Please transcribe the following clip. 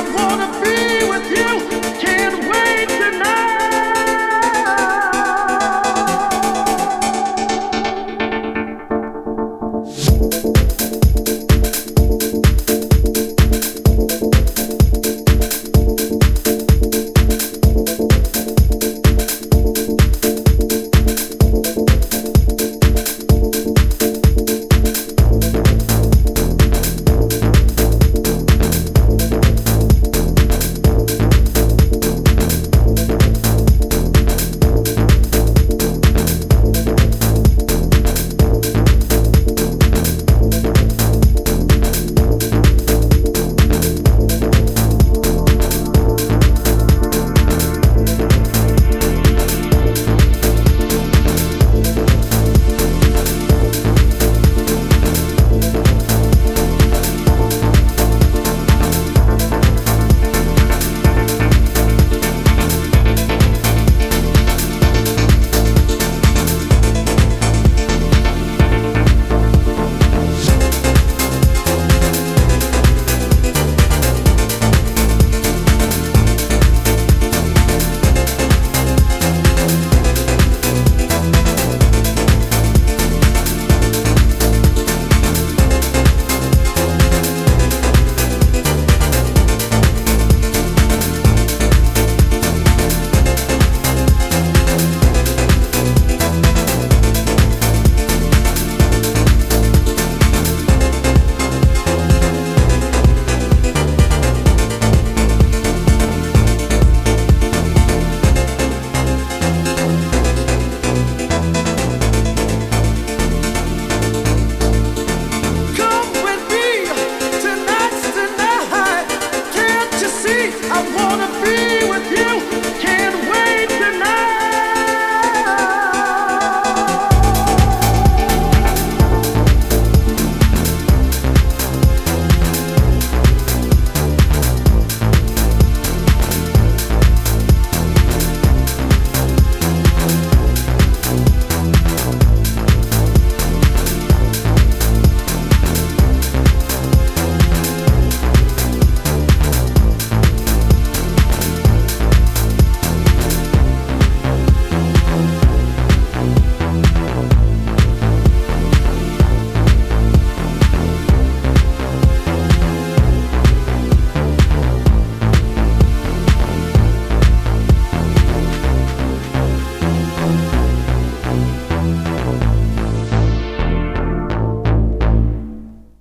I wanna be.